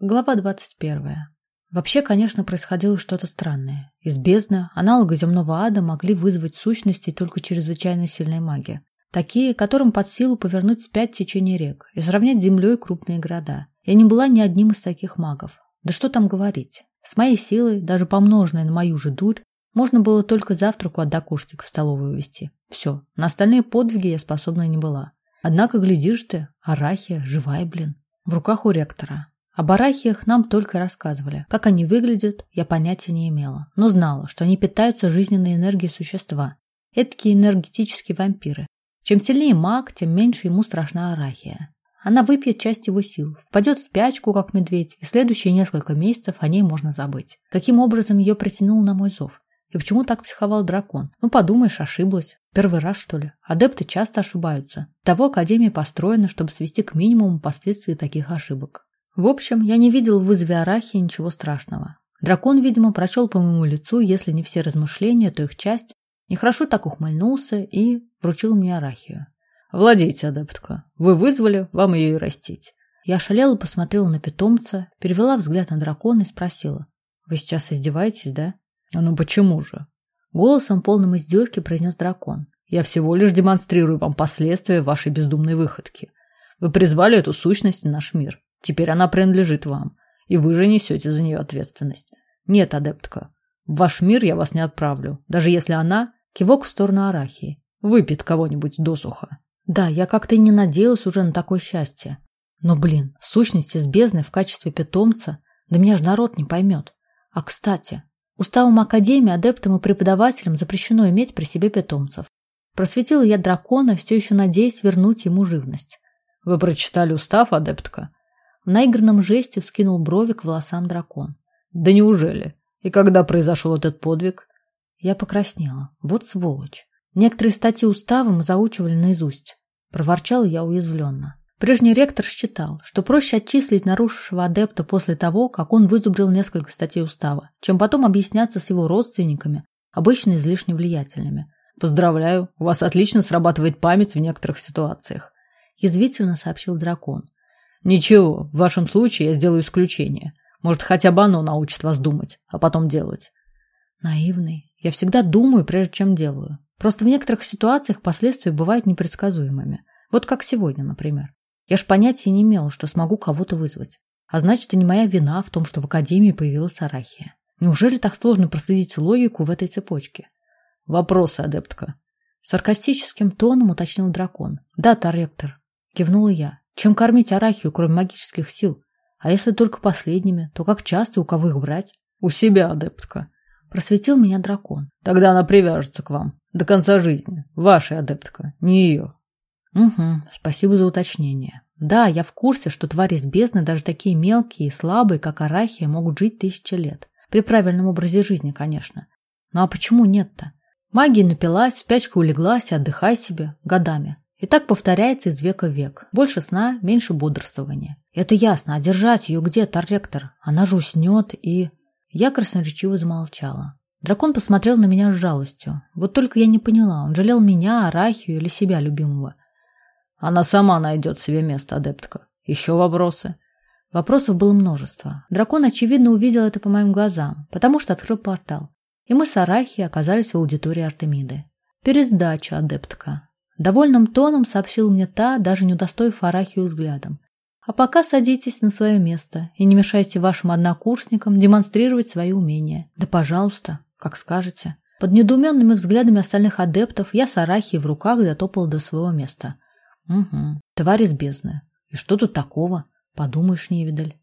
Глава двадцать первая. Вообще, конечно, происходило что-то странное. Из бездны аналога земного ада могли вызвать сущности только чрезвычайно сильная магия. Такие, которым под силу повернуть спять течение рек и сравнять с землей крупные города. Я не была ни одним из таких магов. Да что там говорить. С моей силой, даже помноженной на мою же дурь, можно было только завтраку от докурсика в столовую увезти. Все, на остальные подвиги я способна не была. Однако, глядишь ты, арахия, живая, блин, в руках у ректора. Об арахиях нам только рассказывали. Как они выглядят, я понятия не имела, но знала, что они питаются жизненной энергией существа. Эдакие энергетические вампиры. Чем сильнее маг, тем меньше ему страшна арахия. Она выпьет часть его сил, впадет в спячку, как медведь, и следующие несколько месяцев о ней можно забыть. Каким образом ее притянул на мой зов? И почему так психовал дракон? Ну, подумаешь, ошиблась. Первый раз, что ли? Адепты часто ошибаются. Того Академия построена, чтобы свести к минимуму последствия таких ошибок. В общем, я не видел в вызове Арахи ничего страшного. Дракон, видимо, прочел по моему лицу, если не все размышления, то их часть, нехорошо так ухмыльнулся и вручил мне Арахию. «Владейте, адептка. Вы вызвали, вам ее и растить». Я ошалела посмотрела на питомца, перевела взгляд на дракона и спросила. «Вы сейчас издеваетесь, да?» «А ну почему же?» Голосом полным издевки произнес дракон. «Я всего лишь демонстрирую вам последствия вашей бездумной выходки. Вы призвали эту сущность в наш мир. Теперь она принадлежит вам, и вы же несете за нее ответственность. Нет, адептка, в ваш мир я вас не отправлю, даже если она, кивок в сторону Арахии, выпьет кого-нибудь досуха. Да, я как-то и не надеялась уже на такое счастье. Но, блин, сущность из бездны в качестве питомца, да меня же народ не поймет. А, кстати, уставом Академии адептам и преподавателям запрещено иметь при себе питомцев. Просветила я дракона, все еще надеясь вернуть ему живность. Вы прочитали устав, адептка? В наигранном жесте вскинул брови к волосам дракон. «Да неужели? И когда произошел этот подвиг?» Я покраснела. Вот сволочь. Некоторые статьи устава мы заучивали наизусть. Проворчал я уязвленно. Прежний ректор считал, что проще отчислить нарушившего адепта после того, как он вызубрил несколько статей устава, чем потом объясняться с его родственниками, обычно излишне влиятельными. «Поздравляю, у вас отлично срабатывает память в некоторых ситуациях», язвительно сообщил дракон. Ничего, в вашем случае я сделаю исключение. Может, хотя бы оно научит вас думать, а потом делать. Наивный. Я всегда думаю, прежде чем делаю. Просто в некоторых ситуациях последствия бывают непредсказуемыми. Вот как сегодня, например. Я ж понятия не имела, что смогу кого-то вызвать. А значит, и не моя вина в том, что в Академии появилась арахия. Неужели так сложно проследить логику в этой цепочке? Вопросы, адептка. Саркастическим тоном уточнил дракон. Да, Таректор. Кивнула я. Чем кормить арахию, кроме магических сил? А если только последними, то как часто у кого их брать? У себя, адептка. Просветил меня дракон. Тогда она привяжется к вам. До конца жизни. Ваша адептка, не ее. Угу, спасибо за уточнение. Да, я в курсе, что твари из бездны, даже такие мелкие и слабые, как арахия, могут жить тысячи лет. При правильном образе жизни, конечно. Ну а почему нет-то? Магия напилась, спячка улеглась и отдыхай себе годами. И так повторяется из века в век. Больше сна, меньше бодрствования. Это ясно, а держать ее где, Торректор? Она же уснет и... Я красноречиво замолчала. Дракон посмотрел на меня с жалостью. Вот только я не поняла, он жалел меня, Арахию или себя любимого. Она сама найдет себе место, адептка. Еще вопросы? Вопросов было множество. Дракон, очевидно, увидел это по моим глазам, потому что открыл портал. И мы с Арахией оказались в аудитории Артемиды. Пересдача, адептка. Довольным тоном сообщил мне та, даже не удостоив Арахию взглядом. А пока садитесь на свое место и не мешайте вашим однокурсникам демонстрировать свои умения. Да, пожалуйста, как скажете. Под недоуменными взглядами остальных адептов я с Арахией в руках дотопал до своего места. Угу, тварь из бездны. И что тут такого? Подумаешь, невидаль.